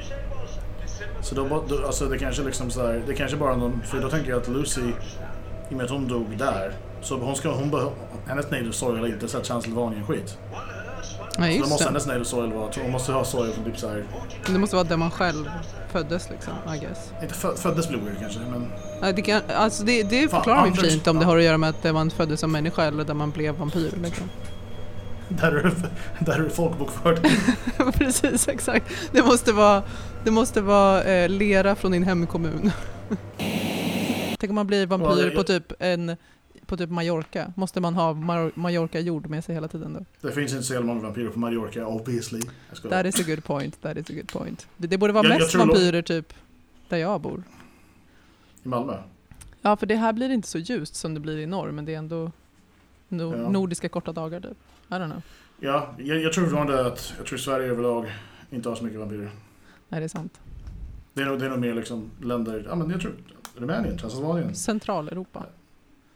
Så då, då alltså det kanske liksom så här, det kanske bara någon, för då tänker jag att Lucy, i och med att hon dog där, så hon ska, hon behöver, hennes native soil har inte sett Transylvanien skit. Ja, Så då just måste det. hennes native soil vara, hon måste ha soil från typ så här, Det måste vara där man själv föddes liksom, I guess. inte fö, föddes blir weird kanske, men Ja, det, kan, alltså det, det förklarar vi för sig Anders- inte om det har att göra med att där man föddes som människa eller där man blev vampyr. Liksom. där är, där är folkbokförd. (laughs) Precis, exakt. Det måste vara, det måste vara eh, lera från din hemkommun. (laughs) Tänk om man blir vampyr på typ en på typ Mallorca. Måste man ha Mar- Mallorca-jord med sig hela tiden då? Det finns inte så jävla många vampyrer på Mallorca, obviously. Jag. That is a good point. That is a good point. Det, det borde vara Jag- jag mest lo- vampyrer typ där jag bor. I Malmö. Ja, för det här blir inte så ljust som det blir i norr, men det är ändå no- Ja. nordiska korta dagar typ. I don't know. Ja, jag, jag tror fortfarande att jag tror Sverige överlag inte har så mycket vampyrer. Nej, det är sant. Det är nog, det är nog mer liksom länder, ja men jag tror Rumänien, Transylvanien. Centraleuropa.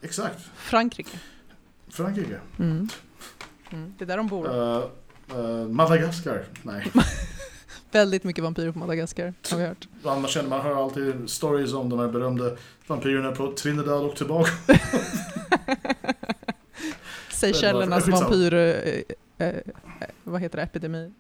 Exakt. Frankrike. Frankrike. Mm. Mm. Det är där de bor. Uh, uh, Madagaskar. Nej. (laughs) Väldigt mycket vampyrer på Madagaskar, har vi hört. Annars känner man hör alltid stories om de här berömda vampyrerna på Trinidad och tillbaka. (laughs) Seychellernas vampyr... Eh, eh, vad heter det? Epidemi.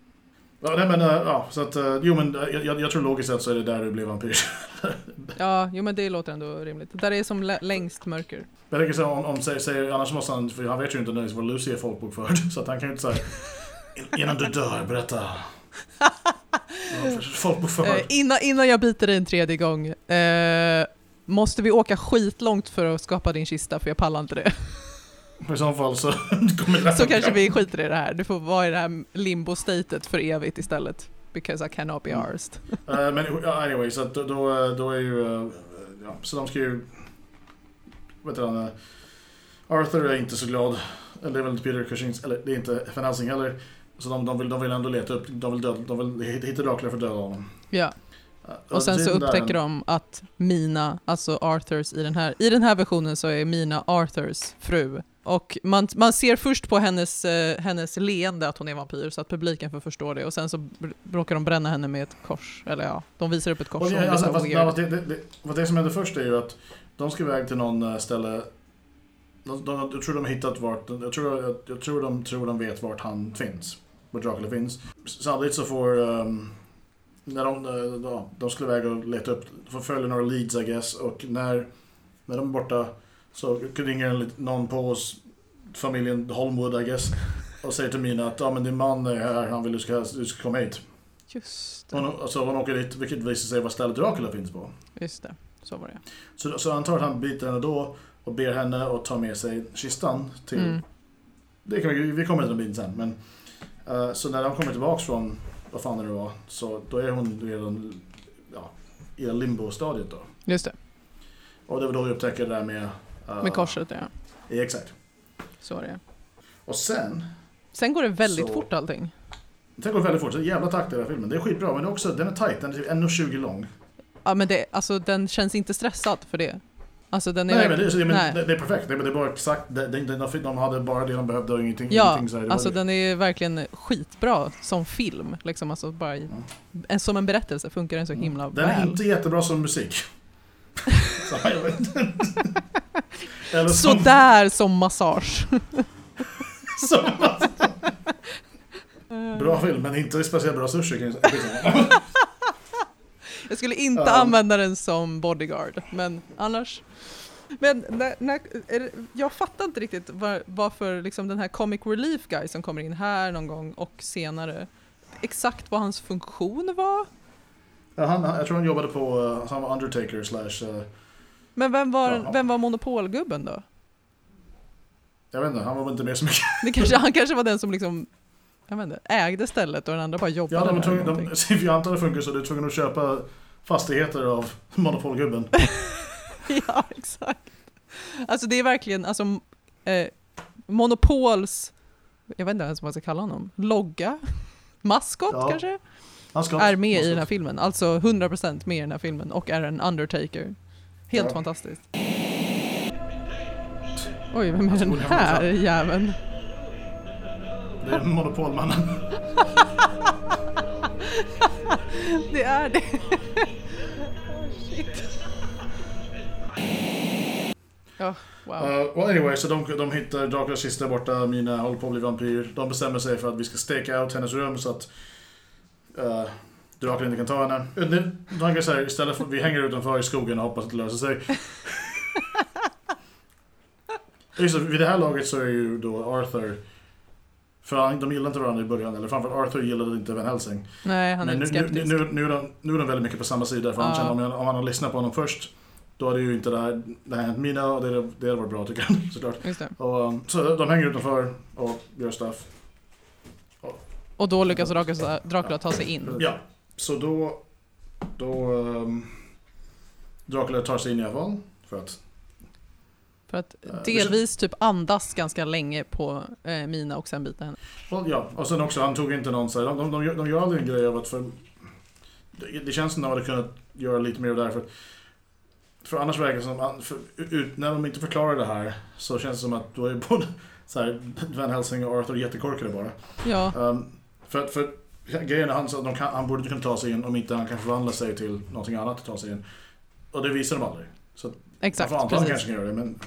Ja, nej men, uh, ja, så att, uh, jo men uh, jag, jag tror logiskt sett så är det där du blir vampyr. (laughs) Ja, jo men det låter ändå rimligt. Där det är som lä- längst mörker. Jag tänker så om, om säger, säger, annars måste han, för han vet ju inte nödvändigtvis vad Lucy är folkbokförd, (laughs) så att han kan ju inte säga innan du dör, berätta. (laughs) Folkbokförd. Eh, innan, innan jag biter dig en tredje gång. Eh, måste vi åka skitlångt för att skapa din kista? För jag pallar inte det. (laughs) I så fall så (laughs) kommer det Så kanske vi skiter i det här. Du får vara i det här limbo-statet för evigt istället. Because I cannot be Mm. arsed. (laughs) Men ja, anyway, så då, då, då är ju... eh, ja, så de ska ju... Vet du, eh, Arthur är inte så glad. Eller det är väl inte Peter Cushing, eller det är inte Van Helsing heller. Så de, de, vill, de vill ändå leta upp, de vill, döda, de vill hitta Dracula för att döda honom. Ja. Och sen så upptäcker de att Mina, alltså Arthurs i den här, i den här versionen så är Mina Arthurs fru. Och man, man ser först på hennes, eh, hennes leende att hon är vampyr så att publiken får förstå det och sen så råkar de bränna henne med ett kors. Eller ja, de visar upp ett kors Och, och alltså, fast, det, det, det, vad det som händer först är ju att de ska iväg till någon eh, ställe de, de, jag tror de har hittat vart, jag tror, jag, jag tror de tror de vet vart han finns. Var Dracula finns. Samtidigt så får, ehm, när de, eh, ja, de skulle iväg och leta upp, får följa några leads I guess och när, när de är borta så ringer någon på oss, familjen Holmwood I guess och säger till Mina att ja, men din man är här, han vill du ska, du ska komma hit. Just det, Hon, alltså, hon åker dit, vilket visar sig vara stället Dracula finns på. just det. Så var det. Så, så antar att han biter henne då och ber henne att ta med sig kistan till... Mm. Det kan vi, vi kommer till den biten sen. Men, eh, så när de kommer tillbaks från, vad fan det nu var, så då är hon redan ja, i limbo-stadiet då. Just det, Och det var då vi upptäcker det där med... med korset ja. Ja, exakt. Så var det. Och sen, Sen går det väldigt Så- fort allting. det går väldigt fort, så det är jävla takt i den här filmen. Det är skitbra, men det är också, den är tight, den är typ 1,20 lång. Ja men det, alltså den känns inte stressad för det. Alltså den är Nej, men det, det, nej. men, det, det är perfekt. Det, det är bara exakt, det, det, de, de hade bara det de behövde och ingenting, Ja, ingenting så här. Det alltså det. den är verkligen skitbra som film. Liksom, alltså bara i, en, som en berättelse funkar den så himla Mm. Den är väl. inte jättebra som musik. (laughs) så, jag. Eller som, Sådär som massage. (laughs) som, bra film, men inte speciellt bra sushi. kan jag säga. Jag skulle inte Um. använda den som bodyguard, men annars. Men när, när, är det, jag fattar inte riktigt var, varför liksom den här comic relief guy som kommer in här någon gång och senare, exakt vad hans funktion var. Ja, han, han, jag tror han jobbade på, uh, han var Undertaker slash, uh, Men vem var, Jaha. vem var monopolgubben då? jag vet inte, han var väl inte med så mycket. Det kanske, han kanske var den som liksom, jag vet inte, ägde stället och den andra bara jobbade Ja, de, eller de, (laughs) jag antar det funkar så, du är tvungen att köpa fastigheter av monopolgubben. (laughs) Ja, exakt. Alltså det är verkligen, alltså eh, Monopols, jag vet inte ens vad man ska kalla honom, logga? Maskot Ja. kanske? Är med i den här filmen. Alltså 100% med i den här filmen och är en Undertaker. Helt Ja. fantastiskt. Oj, vem är Alltså, den här fan- jäveln? Det är monopolmannen. (laughs) Det är det. (laughs) oh, shit. Ja, wow. Uh, well anyway, så de, de hittar Draculas kista borta, Mina håller på att bli vampyr. De bestämmer sig för att vi ska steka out hennes rum så att uh, Dracula inte kan ta henne. De tänker så här, istället för vi hänger utanför i skogen och hoppas att det löser sig. (laughs) Just det, vid det här laget så är ju då Arthur för han, de gillade inte varandra i början, eller framförallt Arthur gillade inte Van Helsing. Nej, han är Men nu, lite nu, skeptisk. nu, nu, är de, nu är de väldigt mycket på samma sida, för han Ja. känner om, om han har lyssnat på honom först, då hade ju inte det här, det här hänt Mina, och det, det hade varit bra tycker jag, (laughs) såklart. Just det. Och, um, så de hänger utanför och gör stuff. Och då lyckas Dracula, Dracula ta sig in. Ja, så då... Då... Um, Dracula tar sig in i alla fall. För att... För att Eh, delvis typ andas ganska länge på eh, Mina och sen bita henne. Och, ja, och sen också, han tog inte någon så här, de, de, de, de gör aldrig en grej av att för... Det, det känns som de hade kunnat göra lite mer där för för annars verkar det som, för, ut, när de inte förklarar det här så känns det som att då är både så här, Van Helsing och Arthur jättekorkade bara. Ja, Um, för, för grejen är han sa att de kan, han borde kunna ta sig in om inte han kan förvandla sig till någonting annat att ta sig in. Och det visar de aldrig. Så exakt. man får anta kanske kan göra det men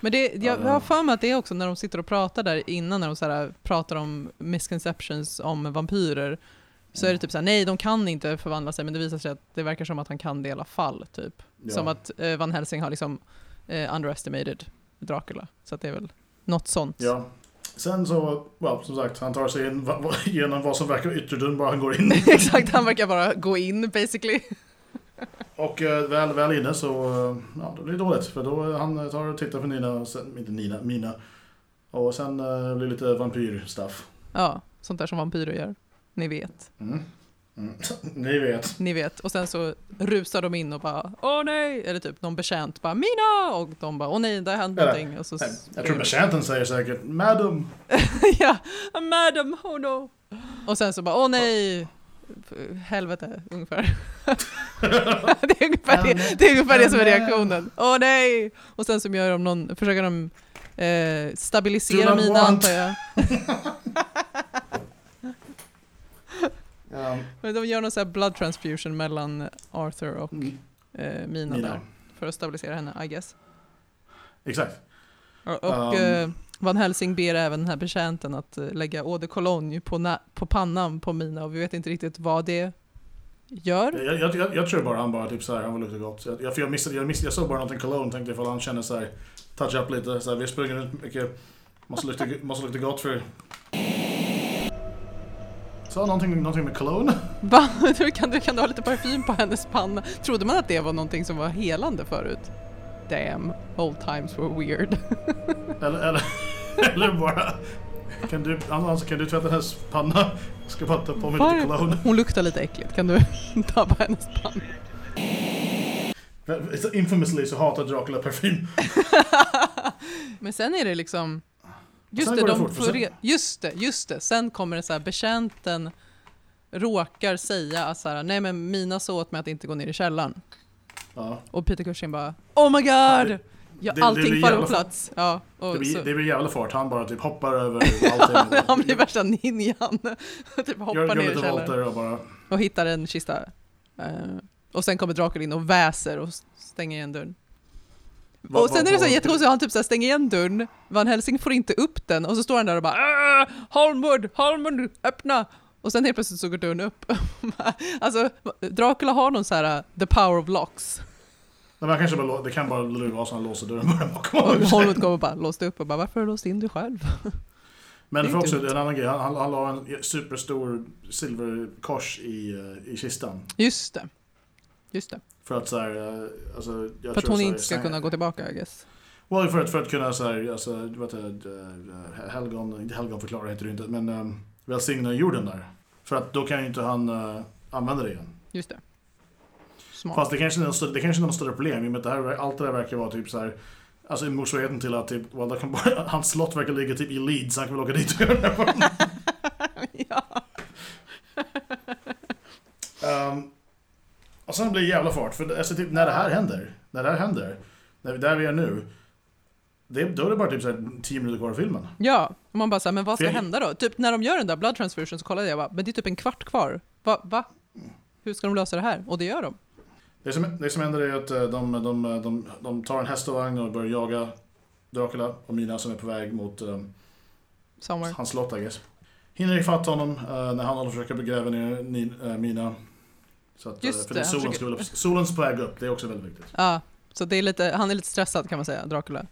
Men det, jag, Ja. jag har för mig att det är också när de sitter och pratar där innan, när de så här, pratar om misconceptions om vampyrer, så är det typ såhär, nej de kan inte förvandla sig, men det visar sig att det verkar som att han kan det i alla fall. Typ. ja. Som att eh, Van Helsing har liksom eh, underestimated Dracula. Så att det är väl något sånt. Ja. Sen så, well, som sagt, han tar sig in genom vad som verkar vara ytterdörren bara han går in. (laughs) Exakt, han verkar bara gå in basically. (laughs) Och eh, väl, väl inne så, eh, ja, då blir det dåligt. För då han eh, tar och tittar på Nina, och sen, inte Nina, Mina. Och sen eh, blir det lite vampyrstuff. Ja, sånt där som vampyrer gör. Ni vet. Mm. Mm. (laughs) Ni vet. Ni vet. Och sen så rusar de in och bara åh nej! Eller typ någon betjänt bara Mina! Och de bara åh nej, det har hänt Eller, någonting. Och så Nej, Jag tror betjänten säger säkert Madam. (laughs) ja, madam, oh no. Och sen så bara, åh nej, helvete, ungefär. (laughs) det, är ungefär det, det är ungefär det som är reaktionen. Åh nej! Och sen så gör de någon, försöker de eh, stabilisera mina antar jag. Ja, Men de gör någon sån här blood transfusion mellan Arthur och mm, eh, Mina, Nina. där. För att stabilisera henne, I guess. Exakt. Och, och Um. eh, Van Helsing ber även den här betjänten att eh, lägga eau de cologne på, på pannan på Mina och vi vet inte riktigt vad det gör. Jag, jag, jag, jag tror bara han bara typ såhär, han vill lukta gott. Jag, jag, för jag, missade, jag, missade, jag såg bara någonting cologne tänkte ifall han känner såhär, touch up lite, såhär, vi har sprungit runt mycket, måste lukta, måste lukta gott för... Sa någonting, någonting med cologne? (laughs) Va? Du kan, du kan ha lite parfym på hennes panna? Trodde man att det var någonting som var helande förut? Damn, old times were weird. (laughs) Eller, eller, eller bara, kan du, alltså, kan du tvätta hennes panna? Jag ska bara ta på mig lite Var- cologne. Hon luktar lite äckligt, kan du (laughs) ta på hennes panna? Infamously så hatar Dracula parfym. Men sen är det liksom... Just det, de får re- just det, just det. Sen kommer det så här, betjänten råkar säga att så här, nej men Mina sa åt mig att inte gå ner i källaren. Ja. Och Peter Cushing bara Oh my god! Ja, det allting blir faller på plats. Ja, och Det blir, så, det blir jävla fart, han bara typ hoppar över (laughs) allting. han blir värsta ninjan. (laughs) typ Gör, hoppar gör ner i lite källaren. och bara... Och hittar en kista. Eh, och sen kommer Dracula in och väser och stänger igen dörren. Va- och sen va- är det så jättekonstigt, han typ så här stänger igen dörren, Van Helsing får inte upp den och så står han där och bara "Åh, Holmwood, Holmwood, öppna! Och sen helt plötsligt så går dörren upp. (laughs) alltså, Dracula har någon så här uh, the power of locks. Nej, kanske bara, det kan bara lura så han låser dörren bakom honom. (laughs) Holmwood kommer och bara låste upp och bara varför har du låst in dig själv? (laughs) Men Det för är också en annan grej, han, han, han la en superstor silverkors i, eh, i kistan. Just det. Just det. För att så här, eh, alltså, jag För att hon inte ska kunna gå tillbaka I guess. Well, för att, för att kunna så här, alltså, heter det, eh, helgon, inte helgon förklarar heter det inte, men um, välsigna jorden där. För att då kan ju inte han uh, använda det igen. Just det. Smart. Fast det kanske kanske är något större problem i och med att det här, allt det där verkar vara typ så här. Alltså motsvarigheten till att typ, well, kan bara, (laughs) hans slott verkar ligga typ i Leeds, han kan väl åka dit och göra det. (laughs) ja. Um, och sen blir det jävla fart, för alltså, typ, när det här händer, när det här händer, när vi, där vi är nu, det, då är det bara typ så här 10 minuter kvar av filmen. Ja, och man bara såhär, men vad ska jag- hända då? Typ när de gör den där blood transfusion så kollade jag bara, men det är typ en kvart kvar. Va? va? Hur ska de lösa det här? Och det gör de. Det som, det som händer är att eh, de, de, de, de tar en hästvagn och börjar jaga Dracula och Mina som är på väg mot um, hans slott, I guess. Hinner ifatt honom uh, när han håller försöker begräva ner ni, eh, Mina. Så att, eh, Just för det, solen, försöker- upp, solens på väg upp, det är också väldigt viktigt. Ja, så det är lite, han är lite stressad kan man säga, Dracula.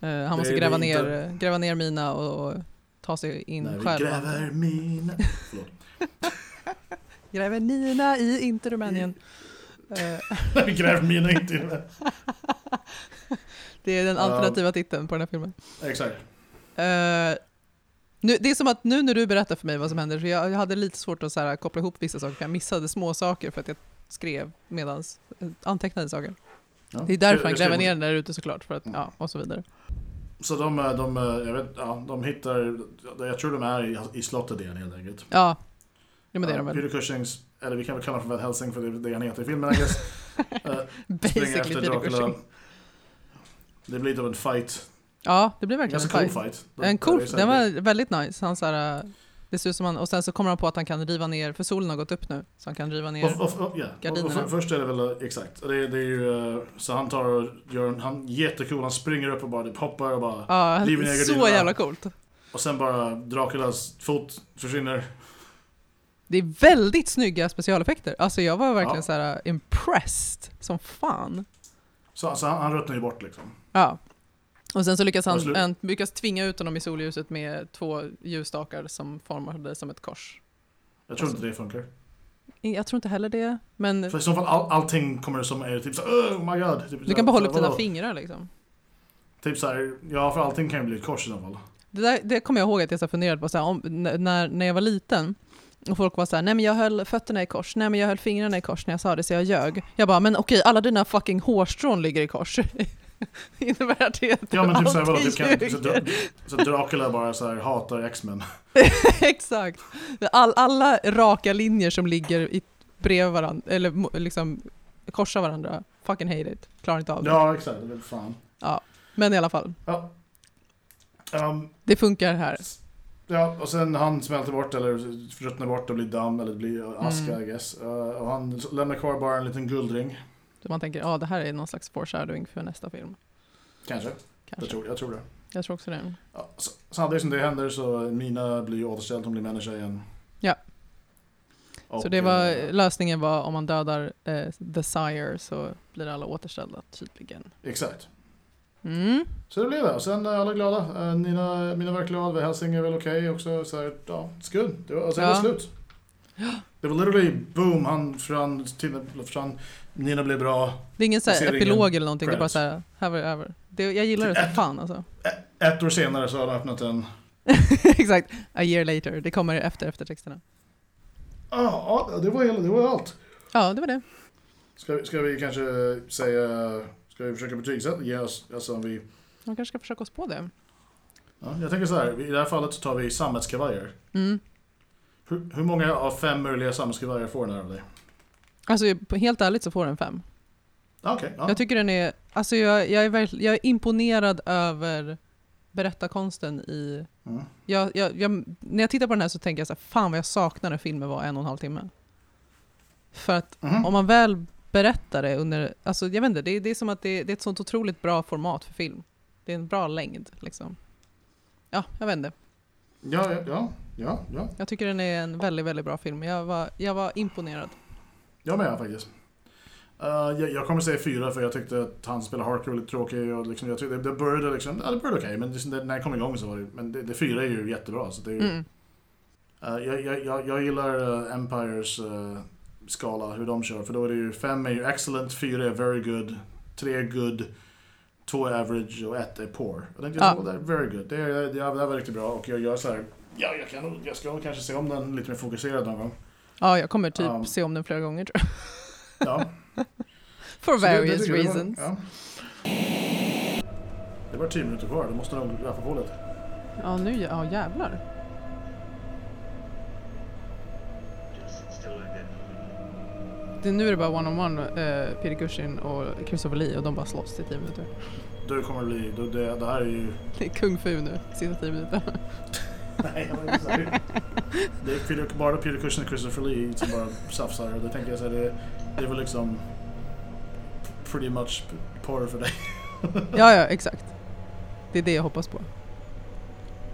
Eh, han måste det gräva, inte- ner, gräva ner Mina och, och ta sig in när själv. gräver Mina... Förlåt. (laughs) Gräver Nina i inte Rumänien. Eh, (laughs) när vi gräver Mina inte i (laughs) det. är den alternativa titeln på den här filmen. Exakt. Eh, nu, det är som att nu när du berättar för mig vad som händer, så jag, jag hade lite svårt att så här, koppla ihop vissa saker, för jag missade små saker för att jag skrev medans eh, antecknade saker. Ja. Det är därför han gräver ner den där ute såklart, för att, Mm. ja, och så vidare. Så de, eh, de, eh, jag vet, ja, de hittar, jag tror de är i, i slottet igen helt enkelt. Ja, ja men det är de väl. Peter Cushings, eller vi kan väl kalla honom för Van Helsing för det är det han heter i filmen I guess. (laughs) Basically Peter Dracula. Cushing. Det blir lite av en fight. Ja, det blir verkligen en cool fight. fight. En cool, Det så den var väldigt nice. Han så här, äh, det ser ut som han, och sen så kommer han på att han kan riva ner, för solen har gått upp nu, så han kan riva ner. Och, och, och gardinerna. för, först är det väl, eh, exakt. Det, det är ju, eh, så han tar och gör en, han jättecool, han springer upp och bara typ hoppar och bara, Ja, river ner så gardinerna. jävla coolt. och sen bara Draculas fot försvinner. Det är väldigt snygga specialeffekter. Alltså jag var verkligen Ja. så här impressed som fan. Så, så han, han ruttnar ju bort liksom. Ja. Och sen så lyckas han en, lyckas tvinga ut honom i solljuset med två ljusstakar som formade som ett kors. Jag tror inte det funkar. Jag tror inte heller det, men För i så fall all, allting kommer som är typ så oh my god. Typ, du kan bara hålla så- upp dina fingrar liksom. Typ såhär, ja för allting kan ju bli ett kors i så fall. Det, där, det kommer jag ihåg att jag så funderade på, så här, om, när, när jag var liten och folk var så här, nej men jag höll fötterna i kors, nej men jag höll fingrarna i kors när jag sa det så jag ljög. Jag bara, men okej alla dina fucking hårstrån ligger i kors. (laughs) (laughs) Innebär att det att Ja men typ såhär vadå, typ kan, så? Dra- så Dracula bara såhär hatar X-Men. (laughs) Exakt. All, alla raka linjer som ligger i, bredvid varandra, eller liksom korsar varandra, fucking hate it. Klarar inte av det. Ja exakt, det är fan. Men i alla fall, Ja. Um, det funkar här. ja, och sen han smälter bort eller ruttnar bort och blir damm eller blir aska Mm. I guess. Uh, och han lämnar kvar bara en liten guldring. Så man tänker, ja det här är någon slags foreshadowing för nästa film. Kanske. Jag Kanske. tror, jag tror det. Jag tror också det. Ja, så, samtidigt som det händer så Mina blir ju återställd, hon blir människa igen. Ja. Och, så det var, eh, lösningen var om man dödar eh, The Sire så blir alla återställda tydligen. Exakt. Mm. Så det blev det. Och sen är alla glada. Eh, Nina, Mina var glad, Helsing är väl okej också. Så här, ja, it's good. Det var, sen Ja. var det slut. Det var literally boom, han försvann, till, försvann, Nina blev bra. Det är ingen så här ingen epilog eller någonting, det är bara så här, här var det över. Det, jag gillar det som Ett- fan alltså. (laughs) Ett år senare så har han öppnat en... (laughs) Exakt, a year later. Det kommer efter eftertexterna. Ja, ah, det, var det var allt. Ja, det var det. Ska, vi- ska vi kanske säga... Ska vi försöka betygsätta? Ge oss, alltså vi... Man kanske ska försöka oss på det. Ja, jag tänker så här, i det här fallet så tar vi sammetskavajer. Mm. Hur, hur många av fem möjliga sammetskavajer får den här av dig? Alltså helt ärligt så får den fem. Okej, ja. Jag tycker den är, alltså jag, jag, är verkl- jag är imponerad över berättarkonsten i... Mm. Jag, jag, jag, när jag tittar på den här så tänker jag så här, fan vad jag saknar när filmen var en och en halv timme. För att Mhm. om man väl berättar det under, alltså jag vet inte, det, är- det är som att det, det är ett sånt otroligt bra format för film. Det är en bra längd liksom. Ja, jag vet inte. Ja, ja, ja, ja, ja. Jag tycker den är en väldigt, väldigt bra film. Jag var, jag var imponerad. Jag med faktiskt. Uh, jag, jag kommer säga fyra för jag tyckte att han spelade Harker var lite tråkig och liksom, jag tyckte det började liksom, ja det började okej men liksom, det, när jag kom igång så var det, men det, det fyra är ju jättebra så det är ju, Mm. Eh, jag, jag, jag, jag gillar eh, Empires skala, hur de kör. För då är det ju fem är ju excellent, fyra är very good, tre är good, två är average och ett är poor. Jag tänkte Ja. ja. det är very good. Det, är, det, det här var riktigt bra och jag gör så här. Ja, jag, kan, jag ska kanske se om den lite mer fokuserad någon gång. Ja, jag kommer typ Um. se om den flera gånger tror jag. Ja. (laughs) For Så det- det various det var- reasons. ja. Det var tio minuter kvar, då måste nog rappa på lite. Ja, nu ja, jävlar. Det, nu är det bara one-on-one, eh, Peter Cushing och Christopher Lee och de bara slåss i tio minuter. Du kommer bli, då det, det här är ju... Det är kung fu nu, sista tio minuter. (laughs) (laughs) Nej, jag vet inte. Det är Peter, bara Peter Cushing och Christopher Lee som bara tjafsar. Och det tänker jag så här, det, det är väl liksom pretty much porr för dig. (laughs) ja, ja, exakt. Det är det jag hoppas på.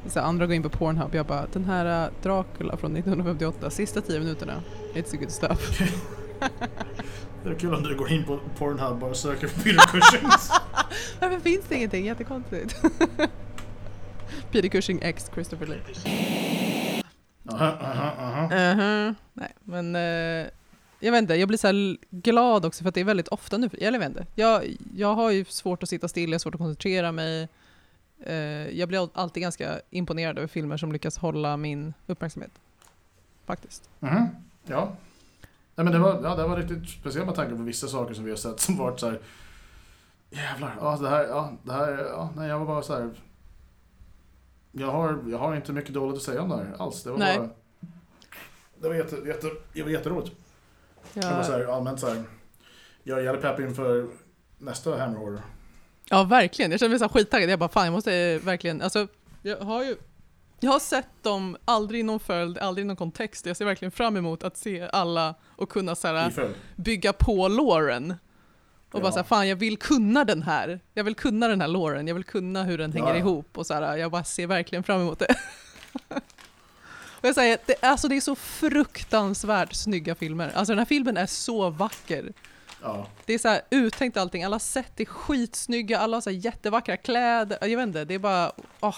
Så andra går in på Pornhub, jag bara den här uh, Dracula från 1958, sista tio minuterna, it's a good stuff. (laughs) Det är kul om du går in på Pornhub och bara söker på Peter Cushings. Varför finns det ingenting? Jättekonstigt. Peter Cushing x Christopher Lee. Aha, aha, aha. Mhm. Nej, men eh, jag vet inte, jag blir så här glad också för att det är väldigt ofta nu, eller jag vet inte. Jag, jag har ju svårt att sitta still, jag har svårt att koncentrera mig. Eh, jag blir al- alltid ganska imponerad över filmer som lyckas hålla min uppmärksamhet. Faktiskt. Mhm. Ja. Nej, men det, var, ja, det var riktigt speciellt med tanke på vissa saker som vi har sett som varit så här. Jävlar, ja det här, ja det här, ja nej jag var bara så här. Jag har, jag har inte mycket dåligt att säga om det här alls. Det var Nej. bara... Det var, jätte, jätte, det var jätteroligt. Jag var så Ja, här, allmänt så här. Jag är jävligt pepp inför nästa Hammer Horror. ja verkligen, jag känner mig så skittaggad. Jag bara fan jag måste eh, verkligen, alltså jag har ju jag har sett dem aldrig i någon följd, aldrig i någon kontext. Jag ser verkligen fram emot att se alla och kunna så här, bygga på låren. Och Ja. bara såhär, fan jag vill kunna den här. Jag vill kunna den här låren, jag vill kunna hur den hänger Ja, ihop och så här, jag bara ser verkligen fram emot det. (laughs) och jag säger, det, alltså det är så fruktansvärt snygga filmer. Alltså den här filmen är så vacker. Ja. Det är så här uttänkt allting, alla sätt är skitsnygga, alla har så jättevackra kläder. Jag vet inte, det är bara, åh.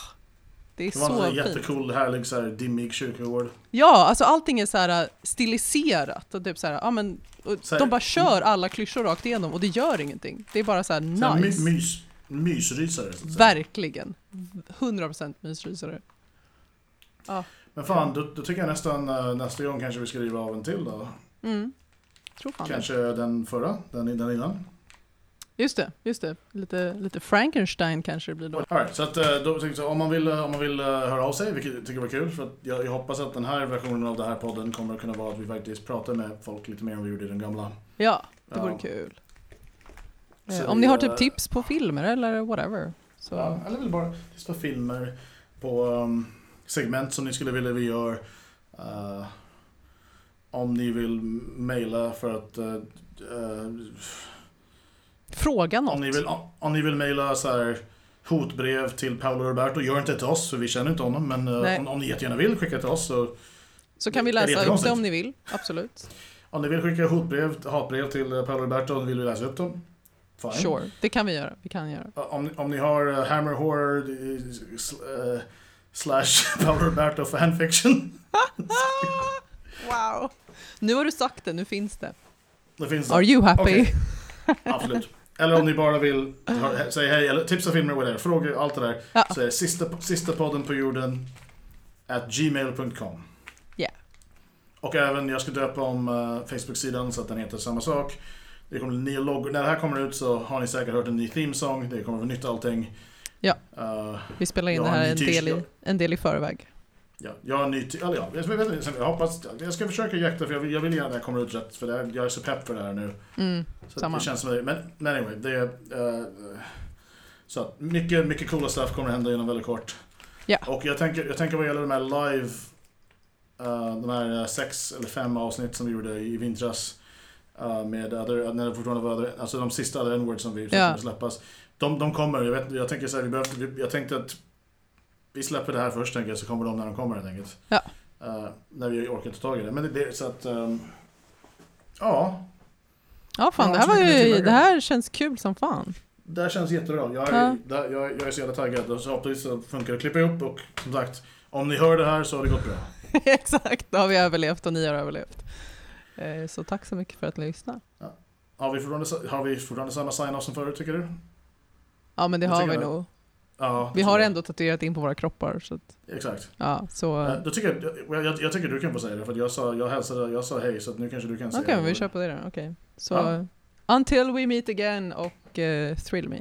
Det är Det var en så fint. jättecool, härlig, så här, dimmig kyrkogård. Ja, alltså allting är så här stiliserat och typ så här, ja men Så här- de bara kör alla klyschor rakt igenom och det gör ingenting. Det är bara så här Så här, nice. my, mys, mysrysare. Så. Verkligen. 100% mysrysare. Men fan, då, då tycker jag nästan eh, nästa gång kanske vi ska riva av en till då. Mm. Tror fan det. Kanske den förra, den, den innan. Just det, just det. Lite, lite Frankenstein kanske det blir då. All right, så att, eh, då, så, om man vill, eh, om man vill eh, höra av sig, vilket jag tycker var kul, för att jag, jag hoppas att den här versionen av den här podden kommer att kunna vara att vi faktiskt pratar med folk lite mer än vi gjorde i den gamla. Ja, det Ja. vore kul. Så om ni har vi, typ tips på filmer eller whatever. Så. Ja, eller väl bara tips på filmer, på um, segment som ni skulle vilja vi gör. Eh, om ni vill mejla för att eh, eh, Fråga något. Om ni vill, om ni vill mejla så här hotbrev till Paolo Roberto, gör inte det till oss för vi känner inte honom. Men eh, om, om ni jättegärna vill skicka till oss så Så kan vi läsa upp det om ni vill. Absolut. om ni vill skicka hotbrev, hatbrev till eh, Paolo Roberto och vill vi läsa upp dem. Fine. Sure, det kan vi göra. Vi kan göra. Om, om ni har eh, Hammer Horror eh, slash (laughs) Paolo Roberto fanfiction. (laughs) Wow! Nu har du sagt det, nu finns det. Det finns det. Are you happy? Okej. Absolut. (laughs) Eller om ni bara vill säga hej eller tipsa filmer, whatever. Frågor, allt det där. Ja. Så är det sista, sista podden på jorden at gmail.com. Yeah. Och även, jag ska döpa om eh, Facebook-sidan så att den heter samma sak. Det kommer nya loggor. När det här kommer ut så har ni säkert hört en ny themesång. Det kommer vara nytt allting. Ja. Eh, Vi spelar in det här en del, i, en del i förväg. Ja, jag har en ny... Eller ja, jag, vet jag hoppas... Jag ska försöka jakta för jag vill, jag vill gärna att det kommer ut rätt. För det här, jag är så pepp för det här nu. Mm. Så Samma. det känns som det. Men, men anyway, det är... eh, så att mycket, mycket coola stuff kommer att hända inom väldigt kort. Ja. Och jag tänker, jag tänker vad gäller de här live... Uh, de här eh, sex eller fem avsnitt som vi gjorde i vintras. eh, med other, när det fortfarande var other, alltså de sista other n som vi som Ja. släppas. De, de kommer, jag, vet, jag tänker så här, vi behövde, vi, jag tänkte att vi släpper det här först tänker jag, så kommer de när de kommer helt enkelt. Ja. Eh, när vi orkar ta tag i det. Men det, det så att... ehm, ja, Ja, fan, Ja, det här var ju, det här känns kul som fan. Det här känns jättebra. Jag är, Ja. där, jag, jag är så jävla taggad. Så hoppas så funkar det att klippa ihop och som sagt, om ni hör det här så har det gått bra. (laughs) Exakt, då har vi överlevt och ni har överlevt. Eh, Så tack så mycket för att ni lyssnade. Har vi fortfarande, har vi fortfarande samma sign-off som förut tycker du? Ja, men det Jag har vi det. nog. Ja, Vi har ändå tatuerat in på våra kroppar. Så att, Exakt. ja, så... Eh, Då tycker jag, jag, jag tycker du kan få säga det för jag sa, jag hälsade, jag sa hej så nu kanske du kan Okej, säga vi det. kör på det då. Okej. Så, Ja. until we meet again och eh, thrill me.